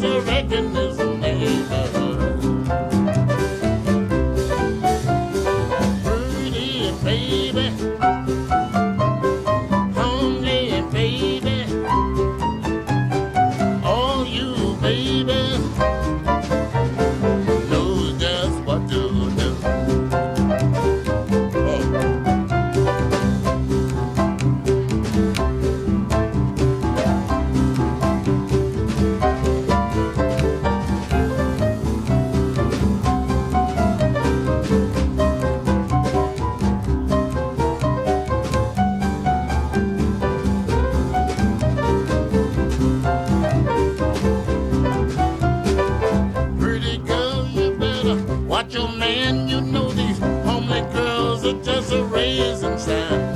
there's a reckoning. to just a raisin stand.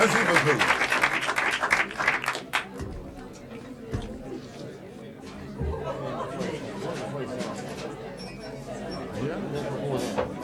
Nazwijmy był. Yeah.